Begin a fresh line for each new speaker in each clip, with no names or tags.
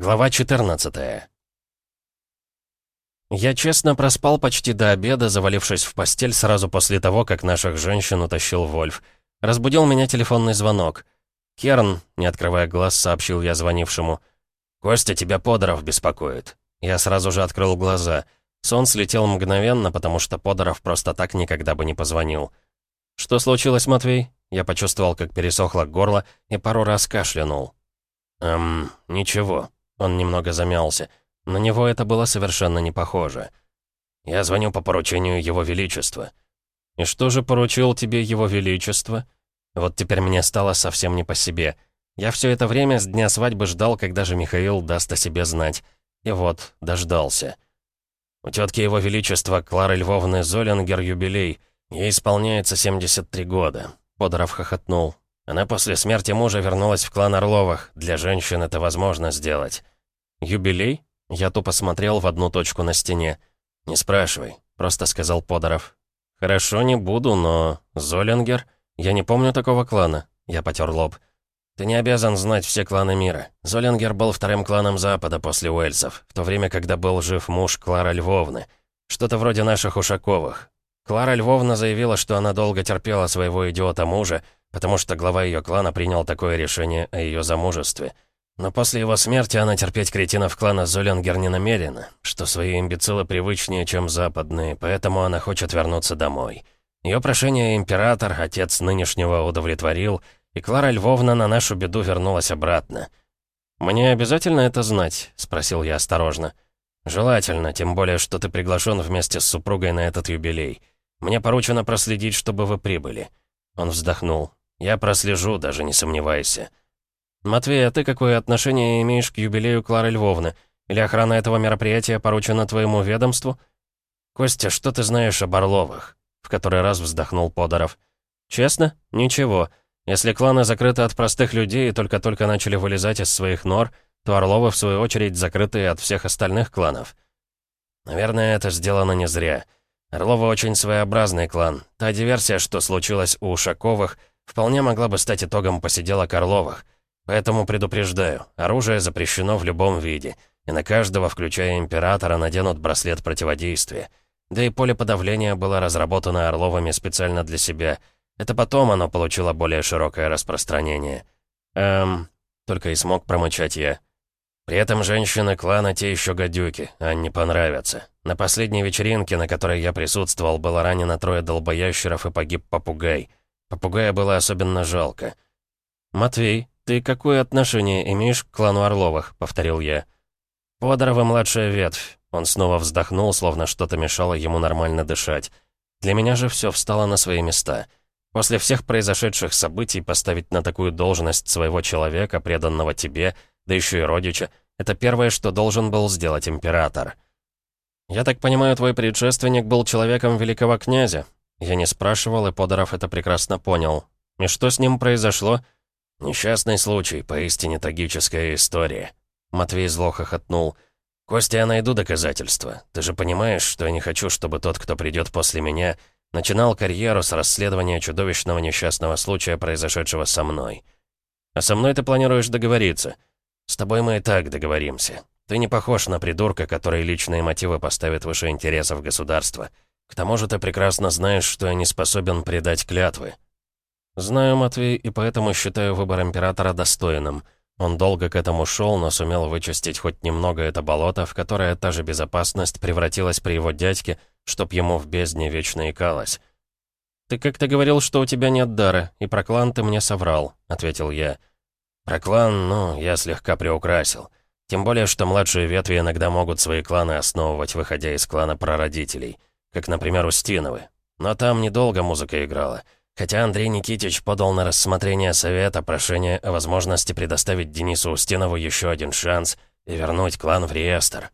Глава 14 Я честно проспал почти до обеда, завалившись в постель сразу после того, как наших женщин утащил Вольф. Разбудил меня телефонный звонок. «Керн», — не открывая глаз, сообщил я звонившему. «Костя, тебя Подоров беспокоит». Я сразу же открыл глаза. Сон слетел мгновенно, потому что Подоров просто так никогда бы не позвонил. «Что случилось, Матвей?» Я почувствовал, как пересохло горло, и пару раз кашлянул. «Эм, ничего», он немного замялся. На него это было совершенно не похоже. «Я звоню по поручению Его Величества». «И что же поручил тебе Его Величество?» Вот теперь мне стало совсем не по себе. Я все это время с дня свадьбы ждал, когда же Михаил даст о себе знать. И вот, дождался. У тетки Его Величества Клары Львовны Золингер юбилей. Ей исполняется 73 года. Подоров хохотнул. Она после смерти мужа вернулась в клан Орловых. Для женщин это возможно сделать. Юбилей? Я тупо смотрел в одну точку на стене. «Не спрашивай», — просто сказал Подоров. «Хорошо, не буду, но... Золингер? Я не помню такого клана». Я потер лоб. «Ты не обязан знать все кланы мира. Золингер был вторым кланом Запада после Уэльсов, в то время, когда был жив муж Клара Львовны. Что-то вроде наших Ушаковых. Клара Львовна заявила, что она долго терпела своего идиота-мужа, потому что глава ее клана принял такое решение о ее замужестве. Но после его смерти она терпеть кретинов клана Золингер не намерена, что свои имбецилы привычнее, чем западные, поэтому она хочет вернуться домой. Ее прошение император, отец нынешнего, удовлетворил, и Клара Львовна на нашу беду вернулась обратно. «Мне обязательно это знать?» — спросил я осторожно. «Желательно, тем более, что ты приглашен вместе с супругой на этот юбилей. Мне поручено проследить, чтобы вы прибыли». Он вздохнул. «Я прослежу, даже не сомневайся». «Матвей, а ты какое отношение имеешь к юбилею Клары Львовны? Или охрана этого мероприятия поручена твоему ведомству?» «Костя, что ты знаешь об Орловых?» В который раз вздохнул Подоров. «Честно? Ничего. Если кланы закрыты от простых людей и только-только начали вылезать из своих нор, то Орловы, в свою очередь, закрыты от всех остальных кланов». «Наверное, это сделано не зря. Орловы очень своеобразный клан. Та диверсия, что случилась у Ушаковых, вполне могла бы стать итогом посиделок Орловых. Поэтому предупреждаю, оружие запрещено в любом виде, и на каждого, включая Императора, наденут браслет противодействия. Да и поле подавления было разработано Орловыми специально для себя. Это потом оно получило более широкое распространение. Эм, только и смог промычать я. При этом женщины клана те еще гадюки, а не понравятся. На последней вечеринке, на которой я присутствовал, было ранено трое долбоящеров и погиб попугай. Попугая было особенно жалко. «Матвей, ты какое отношение имеешь к клану Орловых?» — повторил я. «Подорова младшая ветвь». Он снова вздохнул, словно что-то мешало ему нормально дышать. Для меня же все встало на свои места. После всех произошедших событий поставить на такую должность своего человека, преданного тебе, да еще и родича, это первое, что должен был сделать император. «Я так понимаю, твой предшественник был человеком великого князя?» Я не спрашивал, и Подоров это прекрасно понял. «И что с ним произошло?» «Несчастный случай, поистине трагическая история». Матвей зло хохотнул. «Костя, я найду доказательства. Ты же понимаешь, что я не хочу, чтобы тот, кто придет после меня, начинал карьеру с расследования чудовищного несчастного случая, произошедшего со мной. А со мной ты планируешь договориться?» «С тобой мы и так договоримся. Ты не похож на придурка, который личные мотивы поставит выше интересов государства. К тому же ты прекрасно знаешь, что я не способен предать клятвы». «Знаю, Матвей, и поэтому считаю выбор Императора достойным. Он долго к этому шел, но сумел вычистить хоть немного это болото, в которое та же безопасность превратилась при его дядьке, чтоб ему в бездне вечно икалось». «Ты как-то говорил, что у тебя нет дара, и про клан ты мне соврал», — ответил я. Про клан, ну, я слегка приукрасил. Тем более, что младшие ветви иногда могут свои кланы основывать, выходя из клана прародителей. Как, например, Устиновы. Но там недолго музыка играла. Хотя Андрей Никитич подал на рассмотрение совета прошение о возможности предоставить Денису Устинову еще один шанс и вернуть клан в реестр.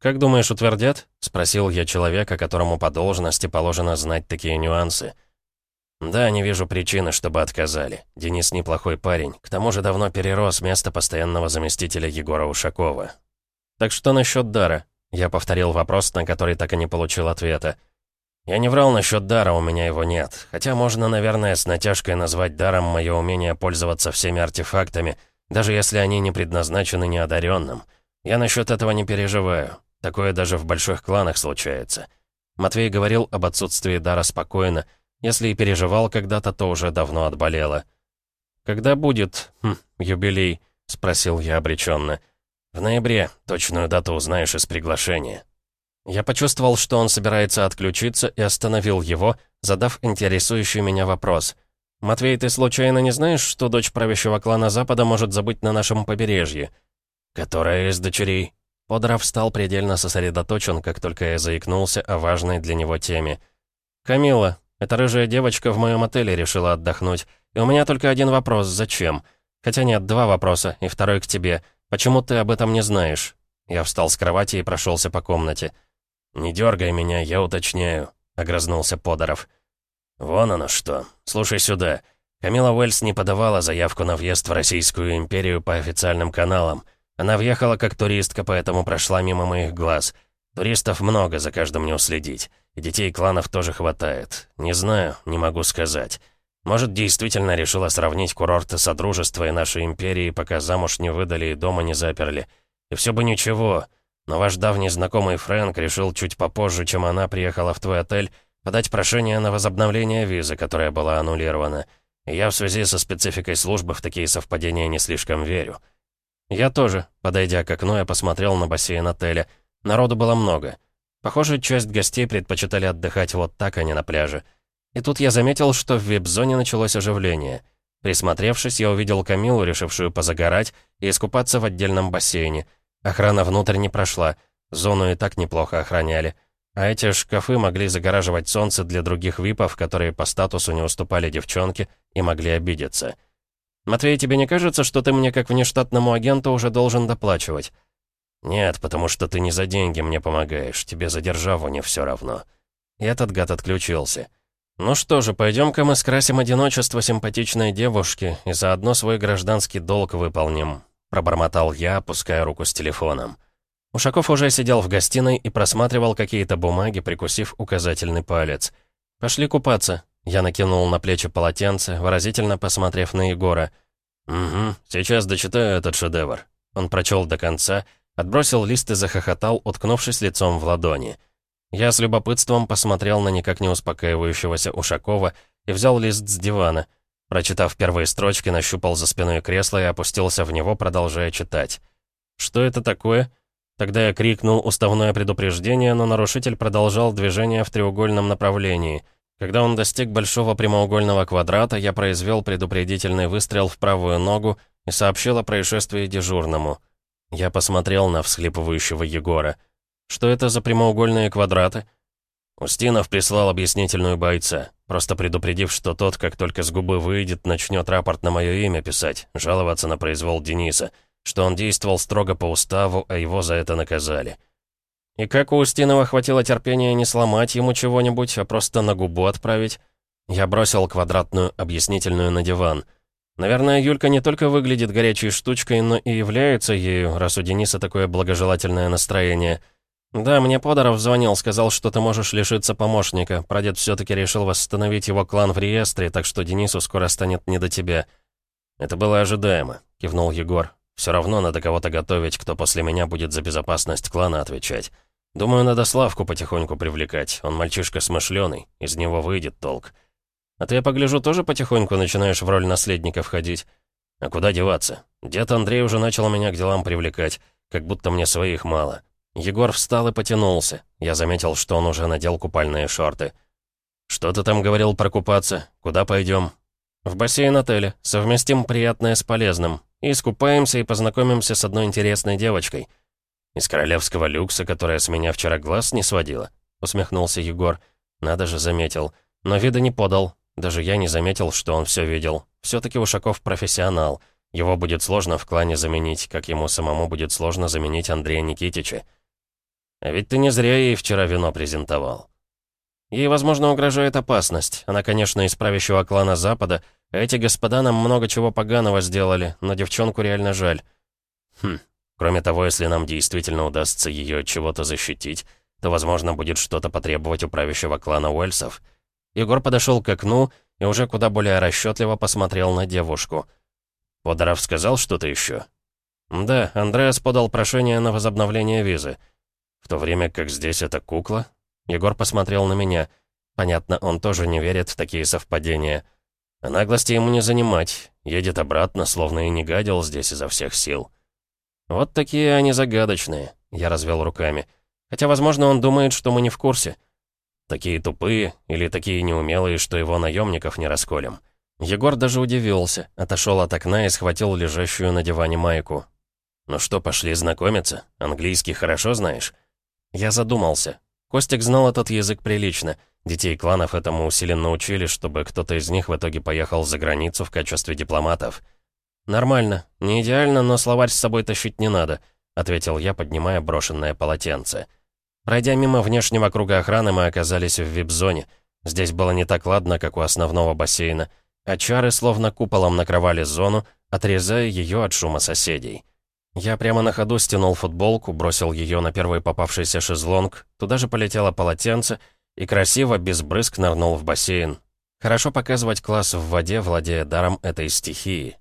«Как думаешь, утвердят?» — спросил я человека, которому по должности положено знать такие нюансы. «Да, не вижу причины, чтобы отказали. Денис неплохой парень. К тому же давно перерос место постоянного заместителя Егора Ушакова». «Так что насчет дара?» Я повторил вопрос, на который так и не получил ответа. «Я не врал насчет дара, у меня его нет. Хотя можно, наверное, с натяжкой назвать даром мое умение пользоваться всеми артефактами, Даже если они не предназначены неодаренным. Я насчет этого не переживаю. Такое даже в больших кланах случается. Матвей говорил об отсутствии дара спокойно. Если и переживал когда-то, то уже давно отболело. «Когда будет, хм, юбилей?» — спросил я обреченно. «В ноябре. Точную дату узнаешь из приглашения». Я почувствовал, что он собирается отключиться, и остановил его, задав интересующий меня вопрос. «Матвей, ты случайно не знаешь, что дочь правящего клана Запада может забыть на нашем побережье?» «Которая из дочерей?» Подоров стал предельно сосредоточен, как только я заикнулся о важной для него теме. «Камила, эта рыжая девочка в моем отеле решила отдохнуть. И у меня только один вопрос, зачем? Хотя нет, два вопроса, и второй к тебе. Почему ты об этом не знаешь?» Я встал с кровати и прошелся по комнате. «Не дергай меня, я уточняю», — огрызнулся Подоров. «Вон оно что. Слушай сюда. Камила Уэльс не подавала заявку на въезд в Российскую империю по официальным каналам. Она въехала как туристка, поэтому прошла мимо моих глаз. Туристов много, за каждым не уследить. И детей кланов тоже хватает. Не знаю, не могу сказать. Может, действительно решила сравнить курорты Содружества и нашей империи, пока замуж не выдали и дома не заперли. И все бы ничего. Но ваш давний знакомый Фрэнк решил чуть попозже, чем она приехала в твой отель, подать прошение на возобновление визы, которая была аннулирована. И я в связи со спецификой службы в такие совпадения не слишком верю. Я тоже, подойдя к окну, я посмотрел на бассейн отеля. Народу было много. Похоже, часть гостей предпочитали отдыхать вот так, а не на пляже. И тут я заметил, что в вип-зоне началось оживление. Присмотревшись, я увидел Камилу, решившую позагорать и искупаться в отдельном бассейне. Охрана внутрь не прошла, зону и так неплохо охраняли. А эти шкафы могли загораживать солнце для других випов, которые по статусу не уступали девчонке и могли обидеться. «Матвей, тебе не кажется, что ты мне как внештатному агенту уже должен доплачивать?» «Нет, потому что ты не за деньги мне помогаешь, тебе за державу не все равно». И этот гад отключился. «Ну что же, пойдем-ка мы скрасим одиночество симпатичной девушки и заодно свой гражданский долг выполним», пробормотал я, опуская руку с телефоном. Ушаков уже сидел в гостиной и просматривал какие-то бумаги, прикусив указательный палец. «Пошли купаться», я накинул на плечи полотенце, выразительно посмотрев на Егора. «Угу, сейчас дочитаю этот шедевр». Он прочел до конца, отбросил лист и захохотал, уткнувшись лицом в ладони. Я с любопытством посмотрел на никак не успокаивающегося Ушакова и взял лист с дивана. Прочитав первые строчки, нащупал за спиной кресло и опустился в него, продолжая читать. «Что это такое?» Тогда я крикнул уставное предупреждение, но нарушитель продолжал движение в треугольном направлении. Когда он достиг большого прямоугольного квадрата, я произвел предупредительный выстрел в правую ногу и сообщил о происшествии дежурному. Я посмотрел на всхлипывающего Егора. «Что это за прямоугольные квадраты?» Устинов прислал объяснительную бойца, просто предупредив, что тот, как только с губы выйдет, начнет рапорт на мое имя писать, жаловаться на произвол Дениса, что он действовал строго по уставу, а его за это наказали. И как у Устинова хватило терпения не сломать ему чего-нибудь, а просто на губу отправить? Я бросил квадратную объяснительную на диван. Наверное, Юлька не только выглядит горячей штучкой, но и является ею, раз у Дениса такое благожелательное настроение. Да, мне Подоров звонил, сказал, что ты можешь лишиться помощника. Прадед все-таки решил восстановить его клан в реестре, так что Денису скоро станет не до тебя. Это было ожидаемо, кивнул Егор. Все равно надо кого-то готовить, кто после меня будет за безопасность клана отвечать. Думаю, надо Славку потихоньку привлекать. Он мальчишка смышленый, из него выйдет толк. А ты, я погляжу, тоже потихоньку начинаешь в роль наследника входить. А куда деваться? Дед Андрей уже начал меня к делам привлекать, как будто мне своих мало. Егор встал и потянулся. Я заметил, что он уже надел купальные шорты. «Что ты там говорил про купаться? Куда пойдем?» «В бассейн отеля. Совместим приятное с полезным. И искупаемся и познакомимся с одной интересной девочкой». «Из королевского люкса, которая с меня вчера глаз не сводила?» — усмехнулся Егор. «Надо же, заметил. Но вида не подал. Даже я не заметил, что он все видел. Все-таки Ушаков профессионал. Его будет сложно в клане заменить, как ему самому будет сложно заменить Андрея Никитича. А ведь ты не зря ей вчера вино презентовал. Ей, возможно, угрожает опасность. Она, конечно, из правящего клана Запада, а эти господа нам много чего поганого сделали, но девчонку реально жаль. Хм, Кроме того, если нам действительно удастся ее от чего-то защитить, то, возможно, будет что-то потребовать у правящего клана Уэльсов. Егор подошел к окну и уже куда более расчетливо посмотрел на девушку. Подоров сказал что-то еще? Да, Андреас подал прошение на возобновление визы. В то время как здесь это кукла? Егор посмотрел на меня. Понятно, он тоже не верит в такие совпадения. А наглости ему не занимать. Едет обратно, словно и не гадил здесь изо всех сил. Вот такие они загадочные, я развел руками. Хотя, возможно, он думает, что мы не в курсе. Такие тупые или такие неумелые, что его наемников не расколем. Егор даже удивился, отошел от окна и схватил лежащую на диване майку. «Ну что, пошли знакомиться? Английский хорошо знаешь?» Я задумался. Костик знал этот язык прилично. Детей кланов этому усиленно учили, чтобы кто-то из них в итоге поехал за границу в качестве дипломатов. «Нормально. Не идеально, но словарь с собой тащить не надо», — ответил я, поднимая брошенное полотенце. Пройдя мимо внешнего круга охраны, мы оказались в вип-зоне. Здесь было не так ладно, как у основного бассейна — а чары словно куполом накрывали зону, отрезая ее от шума соседей. Я прямо на ходу стянул футболку, бросил ее на первый попавшийся шезлонг, туда же полетело полотенце и красиво, без брызг, нырнул в бассейн. Хорошо показывать класс в воде, владея даром этой стихии.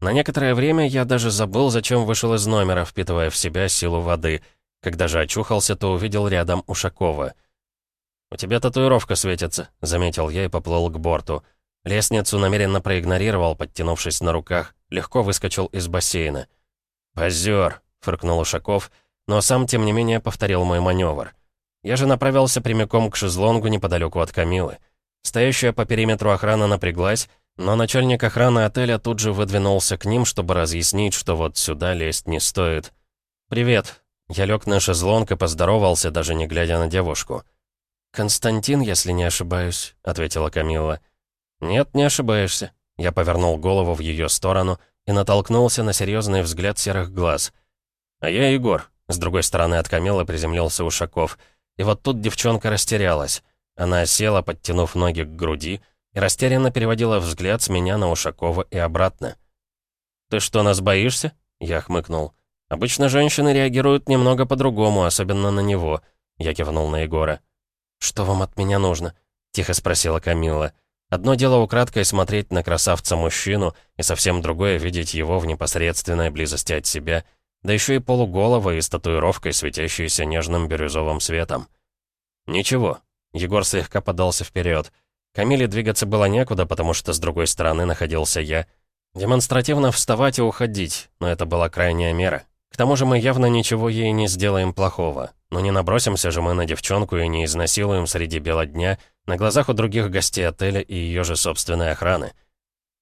На некоторое время я даже забыл, зачем вышел из номера, впитывая в себя силу воды. Когда же очухался, то увидел рядом Ушакова. «У тебя татуировка светится», — заметил я и поплыл к борту. Лестницу намеренно проигнорировал, подтянувшись на руках, легко выскочил из бассейна. «Позер!» — фыркнул Ушаков, но сам, тем не менее, повторил мой маневр. Я же направился прямиком к шезлонгу неподалеку от Камилы. Стоящая по периметру охрана напряглась, но начальник охраны отеля тут же выдвинулся к ним, чтобы разъяснить, что вот сюда лезть не стоит. «Привет». Я лег на шезлонг и поздоровался, даже не глядя на девушку. «Константин, если не ошибаюсь», — ответила Камилла. «Нет, не ошибаешься». Я повернул голову в ее сторону и натолкнулся на серьезный взгляд серых глаз. «А я Егор». С другой стороны от Камилы приземлился Ушаков. И вот тут девчонка растерялась. Она села, подтянув ноги к груди, и растерянно переводила взгляд с меня на Ушакова и обратно. «Ты что, нас боишься?» Я хмыкнул. «Обычно женщины реагируют немного по-другому, особенно на него». Я кивнул на Егора. «Что вам от меня нужно?» Тихо спросила Камила. Одно дело украдкой смотреть на красавца-мужчину, и совсем другое — видеть его в непосредственной близости от себя, да еще и полуголого и с татуировкой, светящейся нежным бирюзовым светом. «Ничего». Егор слегка подался вперед. Камиле двигаться было некуда, потому что с другой стороны находился я. Демонстративно вставать и уходить, но это была крайняя мера. К тому же мы явно ничего ей не сделаем плохого. Но не набросимся же мы на девчонку и не изнасилуем среди бела дня, на глазах у других гостей отеля и ее же собственной охраны.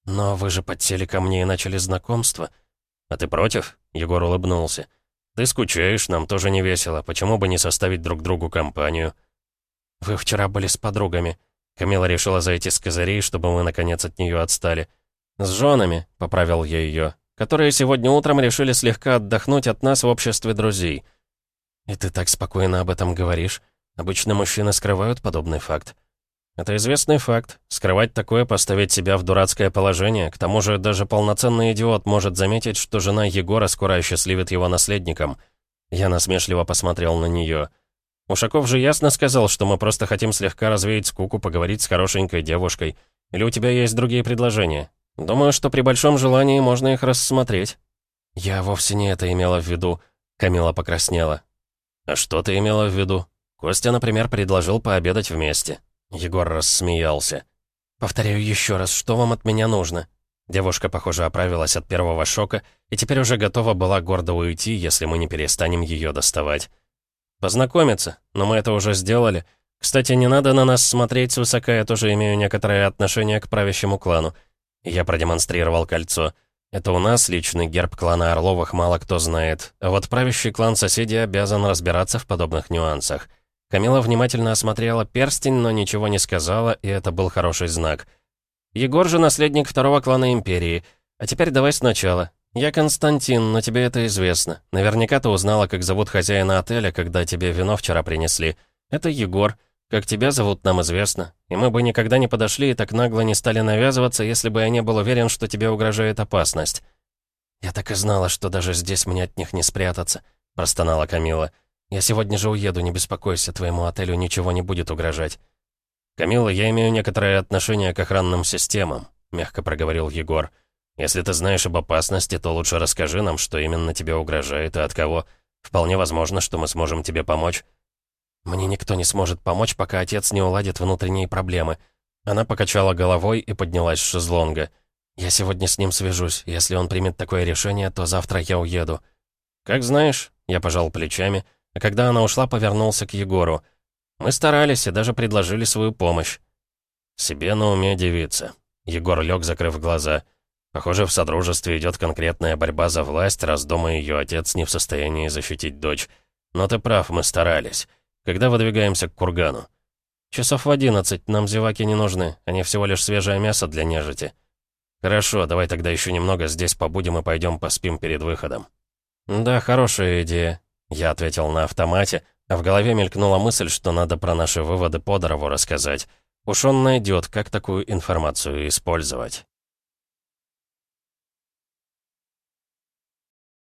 «Но вы же подсели ко мне и начали знакомство». «А ты против?» — Егор улыбнулся. «Ты скучаешь, нам тоже не весело. Почему бы не составить друг другу компанию?» «Вы вчера были с подругами». Камила решила зайти с козырей, чтобы мы, наконец, от нее отстали. «С женами», — поправил я ее, «которые сегодня утром решили слегка отдохнуть от нас в обществе друзей». «И ты так спокойно об этом говоришь. Обычно мужчины скрывают подобный факт». «Это известный факт. Скрывать такое, поставить себя в дурацкое положение. К тому же даже полноценный идиот может заметить, что жена Егора скоро осчастливит его наследником». Я насмешливо посмотрел на нее. «Ушаков же ясно сказал, что мы просто хотим слегка развеять скуку, поговорить с хорошенькой девушкой. Или у тебя есть другие предложения? Думаю, что при большом желании можно их рассмотреть». «Я вовсе не это имела в виду», — Камила покраснела. «А что ты имела в виду? Костя, например, предложил пообедать вместе». Егор рассмеялся. «Повторяю еще раз, что вам от меня нужно?» Девушка, похоже, оправилась от первого шока и теперь уже готова была гордо уйти, если мы не перестанем ее доставать. «Познакомиться, но мы это уже сделали. Кстати, не надо на нас смотреть свысока, я тоже имею некоторое отношение к правящему клану». Я продемонстрировал кольцо. Это у нас личный герб клана Орловых мало кто знает, а вот правящий клан соседей обязан разбираться в подобных нюансах. Камила внимательно осмотрела перстень, но ничего не сказала, и это был хороший знак. «Егор же наследник второго клана Империи. А теперь давай сначала. Я Константин, но тебе это известно. Наверняка ты узнала, как зовут хозяина отеля, когда тебе вино вчера принесли. Это Егор. Как тебя зовут, нам известно. И мы бы никогда не подошли и так нагло не стали навязываться, если бы я не был уверен, что тебе угрожает опасность». «Я так и знала, что даже здесь мне от них не спрятаться», — простонала Камила. «Я сегодня же уеду, не беспокойся, твоему отелю ничего не будет угрожать». «Камила, я имею некоторое отношение к охранным системам», — мягко проговорил Егор. Если ты знаешь об опасности, то лучше расскажи нам, что именно тебе угрожает и от кого. Вполне возможно, что мы сможем тебе помочь».
«Мне никто не сможет помочь, пока отец не уладит внутренние проблемы». Она покачала головой и поднялась с шезлонга. «Я сегодня с ним свяжусь. Если он примет такое решение, то завтра я уеду».
«Как знаешь», — я пожал плечами, а когда она ушла, повернулся к Егору. «Мы старались и даже предложили свою помощь». «Себе на уме девица». Егор лег, закрыв глаза. Похоже, в Содружестве идет конкретная борьба за власть, раз дома ее отец не в состоянии защитить дочь. Но ты прав, мы старались. Когда выдвигаемся к кургану?
Часов в одиннадцать, нам зеваки не нужны, они всего лишь свежее мясо для нежити.
Хорошо, давай тогда еще немного здесь побудем и пойдем поспим перед выходом.
Да, хорошая идея. Я ответил на автомате, а в голове мелькнула мысль, что надо про наши выводы Подорову рассказать. Уж он найдет, как такую информацию использовать.